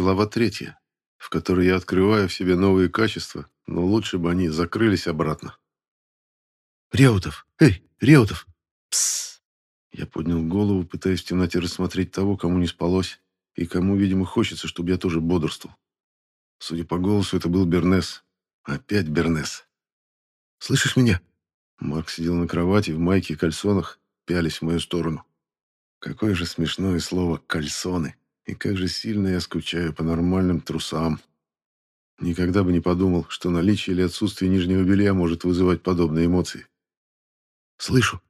Глава третья, в которой я открываю в себе новые качества, но лучше бы они закрылись обратно. «Реутов! Эй, Реутов!» «Псс!» Я поднял голову, пытаясь в темноте рассмотреть того, кому не спалось, и кому, видимо, хочется, чтобы я тоже бодрствовал. Судя по голосу, это был Бернес. Опять Бернес. «Слышишь меня?» Марк сидел на кровати в майке и кальсонах, пялись в мою сторону. Какое же смешное слово «кальсоны». И как же сильно я скучаю по нормальным трусам. Никогда бы не подумал, что наличие или отсутствие нижнего белья может вызывать подобные эмоции. «Слышу.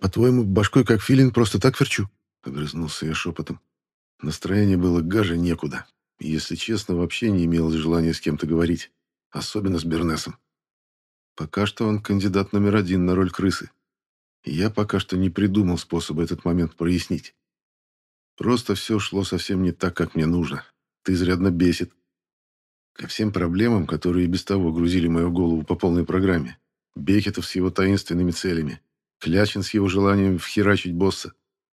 По-твоему, башкой как филин просто так верчу?» Огрызнулся я шепотом. Настроение было гаже некуда. Если честно, вообще не имелось желания с кем-то говорить. Особенно с Бернесом. Пока что он кандидат номер один на роль крысы. Я пока что не придумал способа этот момент прояснить. Просто все шло совсем не так, как мне нужно. Ты изрядно бесит. Ко всем проблемам, которые и без того грузили мою голову по полной программе. Бекетов с его таинственными целями. Клячин с его желанием вхерачить босса.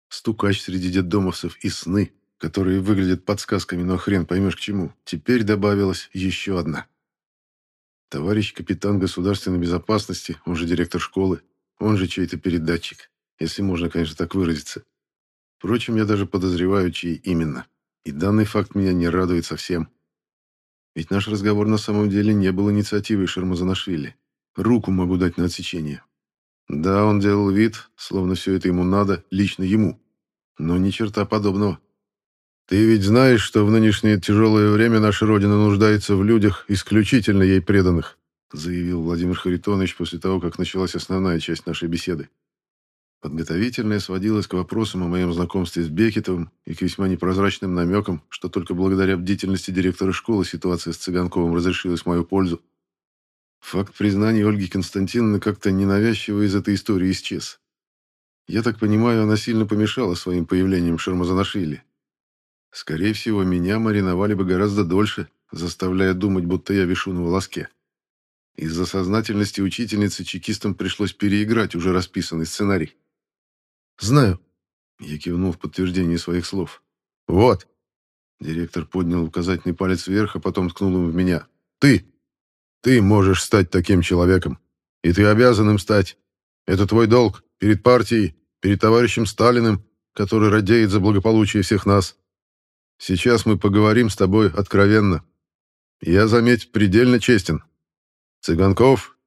Стукач среди детдомовцев и сны, которые выглядят подсказками, но хрен поймешь к чему. Теперь добавилась еще одна. Товарищ капитан государственной безопасности, он же директор школы, он же чей-то передатчик, если можно, конечно, так выразиться. Впрочем, я даже подозреваю, чей именно. И данный факт меня не радует совсем. Ведь наш разговор на самом деле не был инициативой Шармазанашвили. Руку могу дать на отсечение. Да, он делал вид, словно все это ему надо, лично ему. Но ни черта подобного. Ты ведь знаешь, что в нынешнее тяжелое время наша Родина нуждается в людях, исключительно ей преданных, заявил Владимир Харитонович после того, как началась основная часть нашей беседы. Подготовительная сводилась к вопросам о моем знакомстве с Бекетовым и к весьма непрозрачным намекам, что только благодаря бдительности директора школы ситуация с Цыганковым разрешилась в мою пользу. Факт признания Ольги Константиновны как-то ненавязчиво из этой истории исчез. Я так понимаю, она сильно помешала своим появлением Шармазанашвили. Скорее всего, меня мариновали бы гораздо дольше, заставляя думать, будто я вишу на волоске. Из-за сознательности учительницы чекистам пришлось переиграть уже расписанный сценарий. «Знаю», — я кивнул в подтверждение своих слов. «Вот». Директор поднял указательный палец вверх, а потом ткнул им в меня. «Ты! Ты можешь стать таким человеком. И ты обязан им стать. Это твой долг перед партией, перед товарищем Сталиным, который радеет за благополучие всех нас. Сейчас мы поговорим с тобой откровенно. Я, заметь, предельно честен. Цыганков?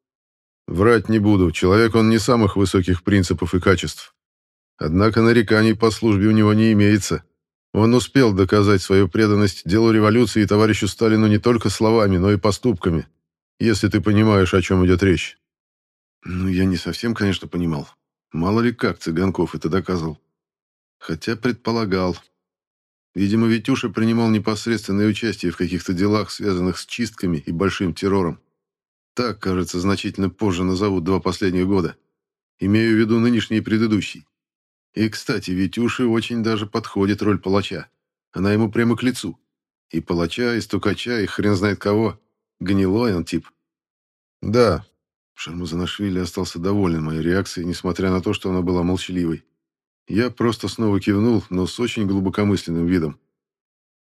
Врать не буду, человек он не самых высоких принципов и качеств. Однако нареканий по службе у него не имеется. Он успел доказать свою преданность делу революции и товарищу Сталину не только словами, но и поступками, если ты понимаешь, о чем идет речь. Ну, я не совсем, конечно, понимал. Мало ли как Цыганков это доказывал. Хотя предполагал, Видимо, Витюша принимал непосредственное участие в каких-то делах, связанных с чистками и большим террором. Так, кажется, значительно позже назовут два последних года. Имею в виду нынешний и предыдущий. И, кстати, Витюше очень даже подходит роль палача. Она ему прямо к лицу. И палача, и стукача, и хрен знает кого. Гнилой он тип. Да, Шармазанашвили остался доволен моей реакцией, несмотря на то, что она была молчаливой. Я просто снова кивнул, но с очень глубокомысленным видом.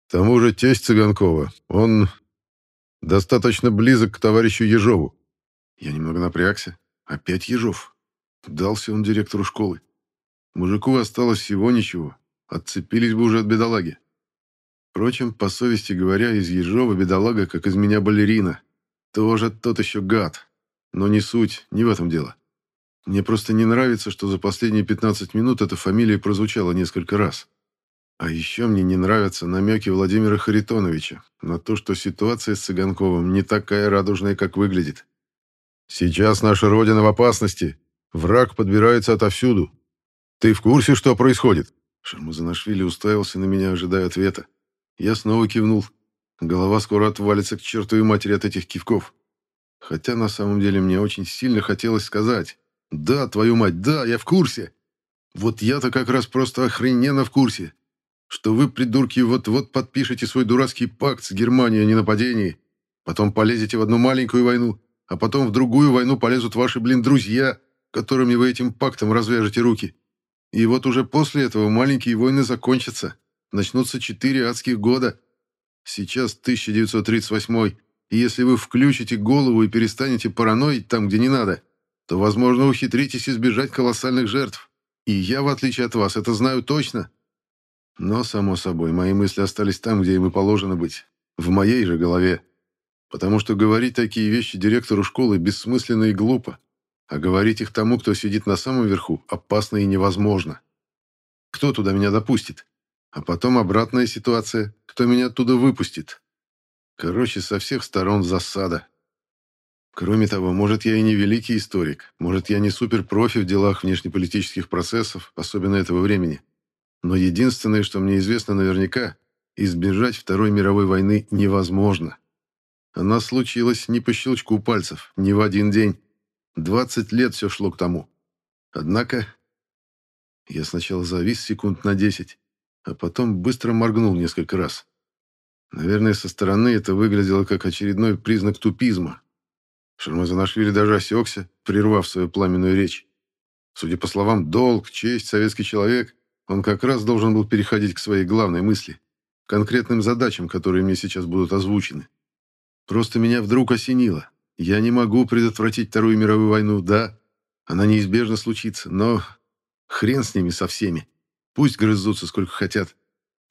К тому же тесть Цыганкова, он достаточно близок к товарищу Ежову. Я немного напрягся. Опять Ежов. Дался он директору школы. Мужику осталось всего ничего. Отцепились бы уже от бедолаги. Впрочем, по совести говоря, из Ежова бедолага, как из меня балерина. Тоже тот еще гад. Но не суть, не в этом дело. Мне просто не нравится, что за последние 15 минут эта фамилия прозвучала несколько раз. А еще мне не нравятся намеки Владимира Харитоновича на то, что ситуация с Цыганковым не такая радужная, как выглядит. Сейчас наша Родина в опасности. Враг подбирается отовсюду. Ты в курсе, что происходит? Шармазанашвили уставился на меня, ожидая ответа. Я снова кивнул. Голова скоро отвалится к чертовой матери от этих кивков. Хотя на самом деле мне очень сильно хотелось сказать. Да, твою мать, да, я в курсе. Вот я-то как раз просто охрененно в курсе, что вы, придурки, вот-вот подпишете свой дурацкий пакт с Германией о ненападении, потом полезете в одну маленькую войну, а потом в другую войну полезут ваши, блин, друзья, которыми вы этим пактом развяжете руки. И вот уже после этого маленькие войны закончатся. Начнутся четыре адских года. Сейчас 1938 и если вы включите голову и перестанете параноить там, где не надо, то, возможно, ухитритесь избежать колоссальных жертв. И я, в отличие от вас, это знаю точно. Но, само собой, мои мысли остались там, где им и положено быть. В моей же голове. Потому что говорить такие вещи директору школы бессмысленно и глупо. А говорить их тому, кто сидит на самом верху, опасно и невозможно. Кто туда меня допустит? А потом обратная ситуация. Кто меня оттуда выпустит? Короче, со всех сторон засада. Кроме того, может, я и не великий историк, может, я не суперпрофи в делах внешнеполитических процессов, особенно этого времени. Но единственное, что мне известно наверняка, избежать Второй мировой войны невозможно. Она случилась не по щелчку пальцев, не в один день. 20 лет все шло к тому. Однако я сначала завис секунд на 10, а потом быстро моргнул несколько раз. Наверное, со стороны это выглядело как очередной признак тупизма. Шармазанашвили даже осекся, прервав свою пламенную речь. Судя по словам «долг», «честь», «советский человек», он как раз должен был переходить к своей главной мысли, конкретным задачам, которые мне сейчас будут озвучены. Просто меня вдруг осенило. Я не могу предотвратить Вторую мировую войну, да, она неизбежно случится, но хрен с ними со всеми. Пусть грызутся сколько хотят.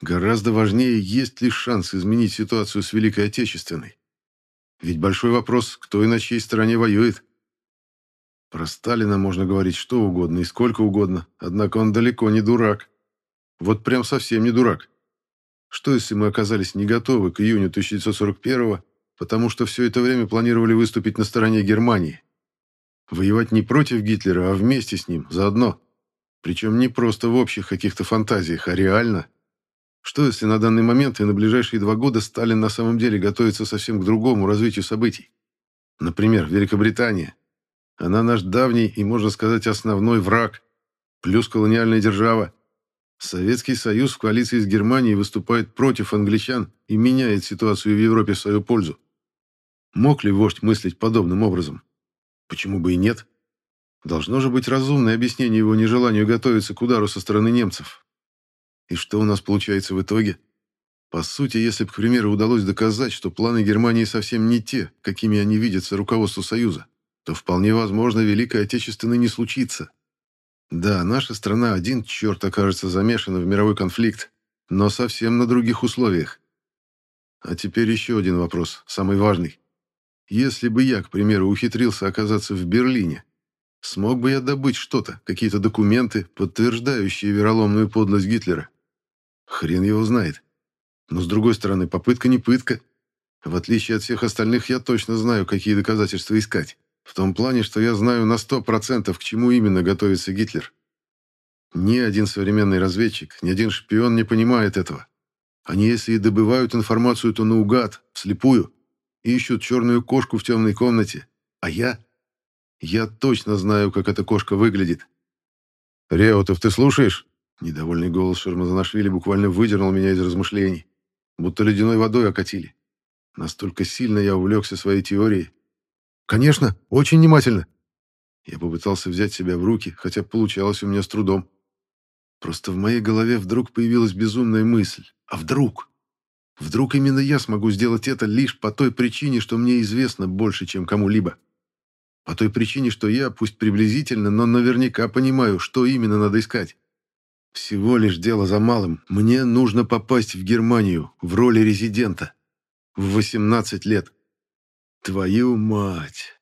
Гораздо важнее, есть ли шанс изменить ситуацию с Великой Отечественной. Ведь большой вопрос, кто и на чьей стороне воюет. Про Сталина можно говорить что угодно и сколько угодно, однако он далеко не дурак. Вот прям совсем не дурак. Что если мы оказались не готовы к июню 1941 потому что все это время планировали выступить на стороне Германии? Воевать не против Гитлера, а вместе с ним, заодно. Причем не просто в общих каких-то фантазиях, а реально – что если на данный момент и на ближайшие два года Сталин на самом деле готовится совсем к другому развитию событий? Например, Великобритания. Она наш давний и, можно сказать, основной враг, плюс колониальная держава. Советский Союз в коалиции с Германией выступает против англичан и меняет ситуацию в Европе в свою пользу. Мог ли вождь мыслить подобным образом? Почему бы и нет? Должно же быть разумное объяснение его нежеланию готовиться к удару со стороны немцев. И что у нас получается в итоге? По сути, если бы, к примеру, удалось доказать, что планы Германии совсем не те, какими они видятся руководству Союза, то вполне возможно Великая Отечественная не случится. Да, наша страна один черт окажется замешана в мировой конфликт, но совсем на других условиях. А теперь еще один вопрос, самый важный. Если бы я, к примеру, ухитрился оказаться в Берлине, смог бы я добыть что-то, какие-то документы, подтверждающие вероломную подлость Гитлера? Хрен его знает. Но, с другой стороны, попытка не пытка. В отличие от всех остальных, я точно знаю, какие доказательства искать. В том плане, что я знаю на сто процентов, к чему именно готовится Гитлер. Ни один современный разведчик, ни один шпион не понимает этого. Они, если и добывают информацию, то наугад, вслепую, ищут черную кошку в темной комнате. А я? Я точно знаю, как эта кошка выглядит. «Реутов, ты слушаешь?» Недовольный голос Шермазанашвили буквально выдернул меня из размышлений. Будто ледяной водой окатили. Настолько сильно я увлекся своей теорией. «Конечно, очень внимательно!» Я попытался взять себя в руки, хотя получалось у меня с трудом. Просто в моей голове вдруг появилась безумная мысль. А вдруг? Вдруг именно я смогу сделать это лишь по той причине, что мне известно больше, чем кому-либо. По той причине, что я, пусть приблизительно, но наверняка понимаю, что именно надо искать. Всего лишь дело за малым. Мне нужно попасть в Германию в роли резидента. В 18 лет. Твою мать.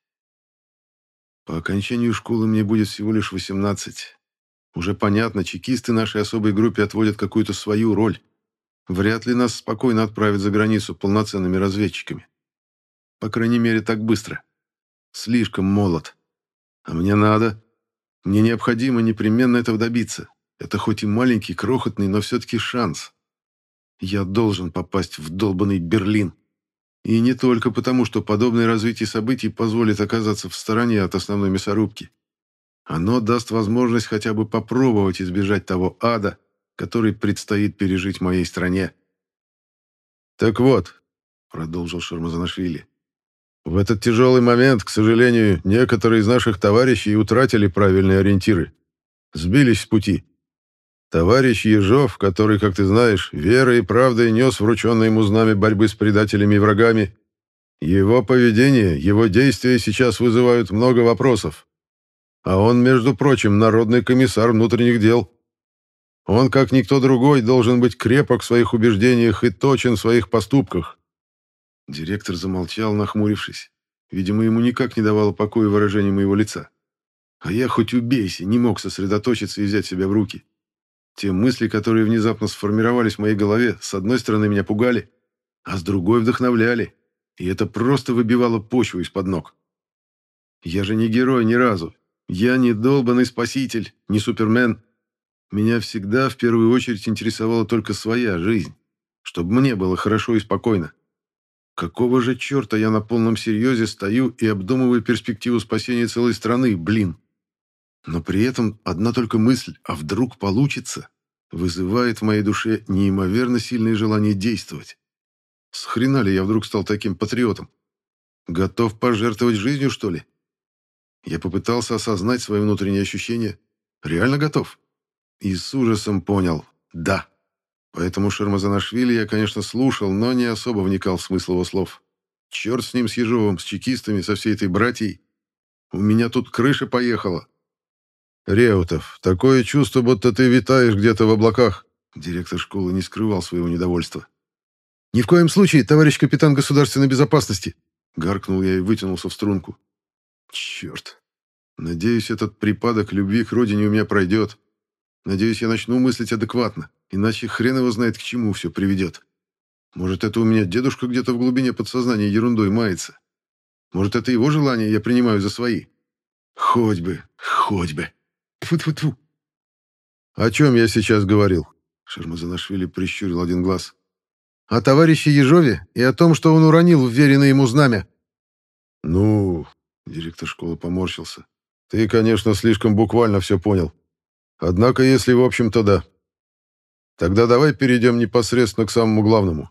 По окончанию школы мне будет всего лишь 18. Уже понятно, чекисты нашей особой группе отводят какую-то свою роль. Вряд ли нас спокойно отправят за границу полноценными разведчиками. По крайней мере, так быстро. Слишком молод. А мне надо. Мне необходимо непременно этого добиться. Это хоть и маленький, крохотный, но все-таки шанс. Я должен попасть в долбанный Берлин. И не только потому, что подобное развитие событий позволит оказаться в стороне от основной мясорубки. Оно даст возможность хотя бы попробовать избежать того ада, который предстоит пережить моей стране. «Так вот», — продолжил Шармазанашвили, «в этот тяжелый момент, к сожалению, некоторые из наших товарищей утратили правильные ориентиры, сбились с пути. Товарищ Ежов, который, как ты знаешь, верой и правдой нес врученное ему знамя борьбы с предателями и врагами, его поведение, его действия сейчас вызывают много вопросов. А он, между прочим, народный комиссар внутренних дел. Он, как никто другой, должен быть крепок в своих убеждениях и точен в своих поступках. Директор замолчал, нахмурившись. Видимо, ему никак не давало покоя выражение моего лица. А я хоть убейся, не мог сосредоточиться и взять себя в руки. Те мысли, которые внезапно сформировались в моей голове, с одной стороны меня пугали, а с другой вдохновляли, и это просто выбивало почву из-под ног. Я же не герой ни разу. Я не долбанный спаситель, не супермен. Меня всегда в первую очередь интересовала только своя жизнь, чтобы мне было хорошо и спокойно. Какого же черта я на полном серьезе стою и обдумываю перспективу спасения целой страны, блин? Но при этом одна только мысль «а вдруг получится?» вызывает в моей душе неимоверно сильное желание действовать. С хрена ли я вдруг стал таким патриотом? Готов пожертвовать жизнью, что ли? Я попытался осознать свои внутренние ощущения. Реально готов? И с ужасом понял «да». Поэтому Шермазанашвили я, конечно, слушал, но не особо вникал в смысл его слов. Черт с ним, с Ежовым, с чекистами, со всей этой братьей. У меня тут крыша поехала. «Реутов, такое чувство, будто ты витаешь где-то в облаках». Директор школы не скрывал своего недовольства. «Ни в коем случае, товарищ капитан государственной безопасности!» Гаркнул я и вытянулся в струнку. «Черт! Надеюсь, этот припадок любви к родине у меня пройдет. Надеюсь, я начну мыслить адекватно, иначе хрен его знает, к чему все приведет. Может, это у меня дедушка где-то в глубине подсознания ерундой мается. Может, это его желание я принимаю за свои. Хоть бы, хоть бы!» Тьфу-тьфу-тьфу. «О чем я сейчас говорил?» Шармазанашвили прищурил один глаз. «О товарище Ежове и о том, что он уронил вверенное ему знамя». «Ну...» — директор школы поморщился. «Ты, конечно, слишком буквально все понял. Однако, если в общем-то да. Тогда давай перейдем непосредственно к самому главному.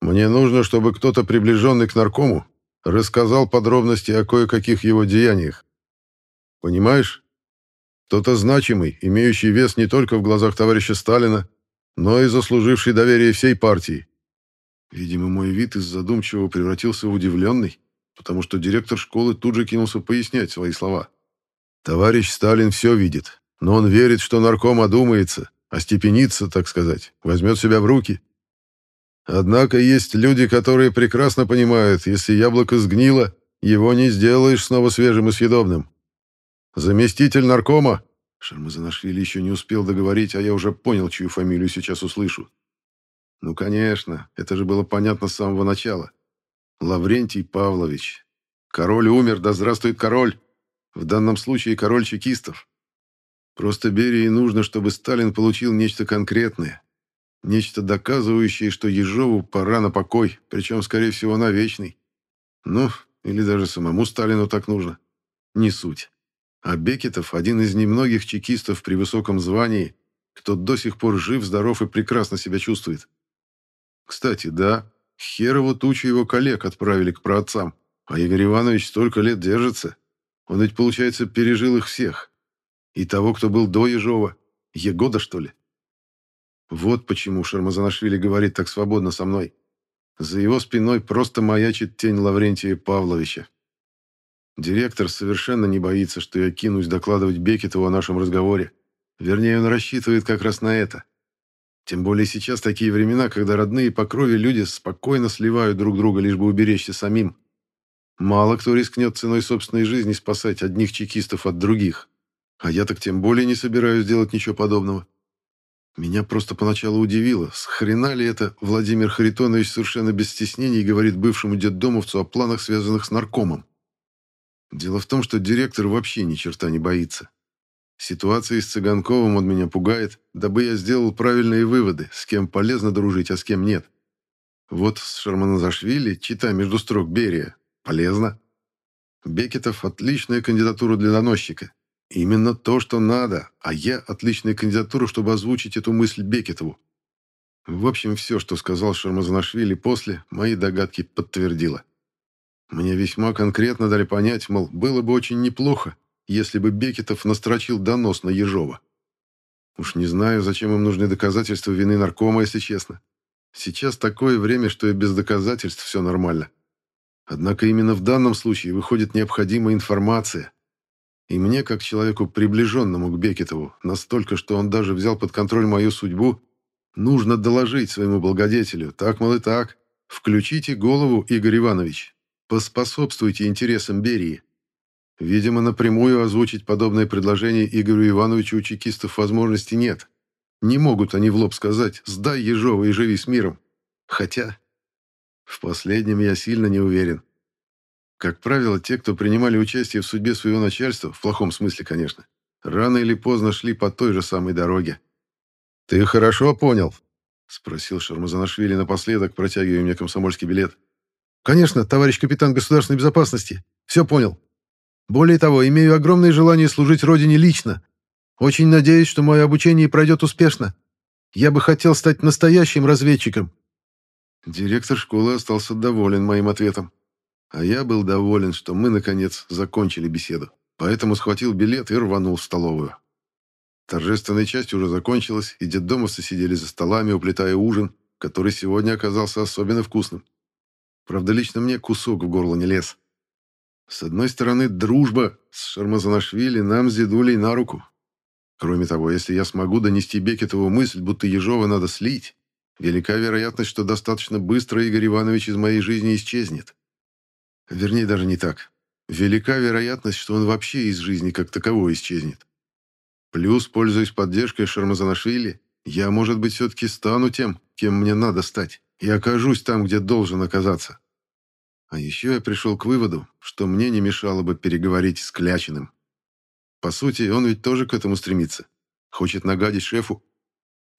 Мне нужно, чтобы кто-то, приближенный к наркому, рассказал подробности о кое-каких его деяниях. Понимаешь?» Кто-то значимый, имеющий вес не только в глазах товарища Сталина, но и заслуживший доверие всей партии. Видимо, мой вид из задумчивого превратился в удивленный, потому что директор школы тут же кинулся пояснять свои слова. Товарищ Сталин все видит, но он верит, что нарком одумается, остепенится, так сказать, возьмет себя в руки. Однако есть люди, которые прекрасно понимают, если яблоко сгнило, его не сделаешь снова свежим и съедобным. «Заместитель наркома!» Шармазанашвили еще не успел договорить, а я уже понял, чью фамилию сейчас услышу. Ну, конечно, это же было понятно с самого начала. Лаврентий Павлович. Король умер, да здравствует король. В данном случае король чекистов. Просто Берии нужно, чтобы Сталин получил нечто конкретное. Нечто доказывающее, что Ежову пора на покой, причем, скорее всего, на вечный. Ну, или даже самому Сталину так нужно. Не суть. А Бекетов – один из немногих чекистов при высоком звании, кто до сих пор жив, здоров и прекрасно себя чувствует. Кстати, да, херово тучу его коллег отправили к праотцам, а Игорь Иванович столько лет держится. Он ведь, получается, пережил их всех. И того, кто был до Ежова. Егода, что ли? Вот почему Шармазанашвили говорит так свободно со мной. За его спиной просто маячит тень Лаврентия Павловича. Директор совершенно не боится, что я кинусь докладывать Бекетову о нашем разговоре. Вернее, он рассчитывает как раз на это. Тем более сейчас такие времена, когда родные по крови люди спокойно сливают друг друга, лишь бы уберечься самим. Мало кто рискнет ценой собственной жизни спасать одних чекистов от других. А я так тем более не собираюсь делать ничего подобного. Меня просто поначалу удивило, с хрена ли это Владимир Харитонович совершенно без стеснений говорит бывшему детдомовцу о планах, связанных с наркомом. Дело в том, что директор вообще ни черта не боится. Ситуация с Цыганковым он меня пугает, дабы я сделал правильные выводы, с кем полезно дружить, а с кем нет. Вот с Шарманазашвили, читай между строк Берия, полезно. Бекетов – отличная кандидатура для доносчика. Именно то, что надо, а я – отличная кандидатура, чтобы озвучить эту мысль Бекетову. В общем, все, что сказал Шармазанашвили после, мои догадки подтвердило. Мне весьма конкретно дали понять, мол, было бы очень неплохо, если бы Бекетов настрочил донос на Ежова. Уж не знаю, зачем им нужны доказательства вины наркома, если честно. Сейчас такое время, что и без доказательств все нормально. Однако именно в данном случае выходит необходимая информация. И мне, как человеку, приближенному к Бекетову, настолько, что он даже взял под контроль мою судьбу, нужно доложить своему благодетелю. Так, мол, и так. Включите голову, Игорь Иванович. Поспособствуйте интересам Берии. Видимо, напрямую озвучить подобное предложение Игорю Ивановичу у чекистов возможности нет. Не могут они в лоб сказать «сдай Ежова и живи с миром». Хотя в последнем я сильно не уверен. Как правило, те, кто принимали участие в судьбе своего начальства, в плохом смысле, конечно, рано или поздно шли по той же самой дороге. «Ты хорошо понял?» — спросил Шармазанашвили напоследок, протягивая мне комсомольский билет. «Конечно, товарищ капитан государственной безопасности. Все понял. Более того, имею огромное желание служить Родине лично, очень надеюсь, что мое обучение пройдет успешно. Я бы хотел стать настоящим разведчиком». Директор школы остался доволен моим ответом. А я был доволен, что мы, наконец, закончили беседу. Поэтому схватил билет и рванул в столовую. Торжественная часть уже закончилась, и детдомовцы сидели за столами, уплетая ужин, который сегодня оказался особенно вкусным. Правда, лично мне кусок в горло не лез. С одной стороны, дружба с Шармазанашвили нам с дедулей на руку, Кроме того, если я смогу донести Бекетову мысль, будто Ежова надо слить, велика вероятность, что достаточно быстро Игорь Иванович из моей жизни исчезнет. Вернее, даже не так. Велика вероятность, что он вообще из жизни как таковой исчезнет. Плюс, пользуясь поддержкой Шармазанашвили, я, может быть, все-таки стану тем, кем мне надо стать, и окажусь там, где должен оказаться. А еще я пришел к выводу, что мне не мешало бы переговорить с Клячиным. По сути, он ведь тоже к этому стремится. Хочет нагадить шефу.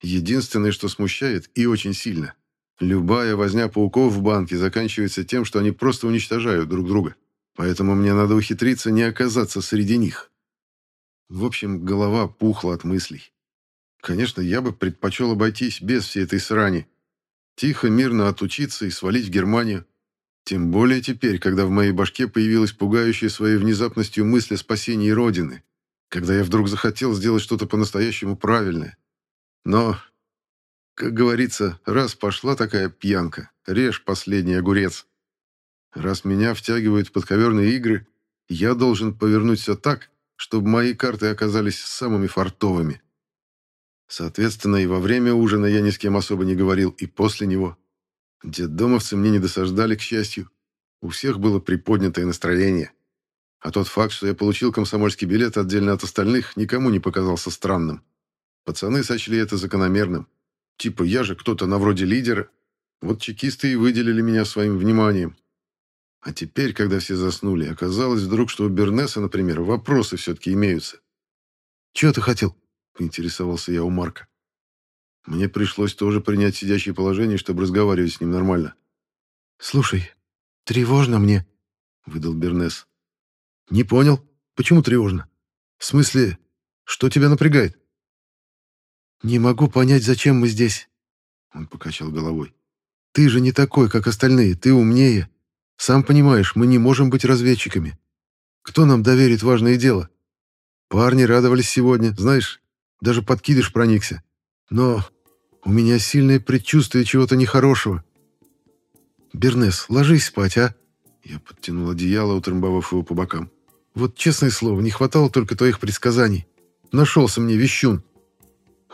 Единственное, что смущает, и очень сильно. Любая возня пауков в банке заканчивается тем, что они просто уничтожают друг друга. Поэтому мне надо ухитриться не оказаться среди них. В общем, голова пухла от мыслей. Конечно, я бы предпочел обойтись без всей этой срани. Тихо, мирно отучиться и свалить в Германию. Тем более теперь, когда в моей башке появилась пугающая своей внезапностью мысль о спасении Родины когда я вдруг захотел сделать что-то по-настоящему правильное. Но, как говорится, раз пошла такая пьянка, режь последний огурец. Раз меня втягивают в подковерные игры, я должен повернуть все так, чтобы мои карты оказались самыми фартовыми. Соответственно, и во время ужина я ни с кем особо не говорил, и после него. Детдомовцы мне не досаждали, к счастью. У всех было приподнятое настроение. А тот факт, что я получил комсомольский билет отдельно от остальных, никому не показался странным. Пацаны сочли это закономерным. Типа, я же кто-то на вроде лидера. Вот чекисты и выделили меня своим вниманием. А теперь, когда все заснули, оказалось вдруг, что у Бернеса, например, вопросы все-таки имеются. «Чего ты хотел?» — поинтересовался я у Марка. Мне пришлось тоже принять сидящее положение, чтобы разговаривать с ним нормально. «Слушай, тревожно мне», — выдал Бернес. «Не понял. Почему тревожно? В смысле, что тебя напрягает?» «Не могу понять, зачем мы здесь», — он покачал головой. «Ты же не такой, как остальные, ты умнее. Сам понимаешь, мы не можем быть разведчиками. Кто нам доверит важное дело? Парни радовались сегодня, знаешь, даже подкидыш проникся. Но у меня сильное предчувствие чего-то нехорошего. Бернес, ложись спать, а?» Я подтянул одеяло, утрамбовав его по бокам. Вот, честное слово, не хватало только твоих предсказаний. Нашелся мне вещун.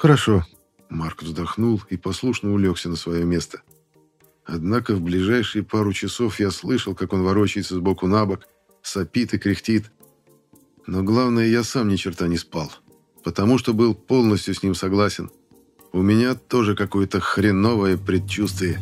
Хорошо. Марк вздохнул и послушно улегся на свое место. Однако в ближайшие пару часов я слышал, как он ворочается сбоку на бок, сопит и кряхтит. Но главное, я сам ни черта не спал, потому что был полностью с ним согласен. У меня тоже какое-то хреновое предчувствие.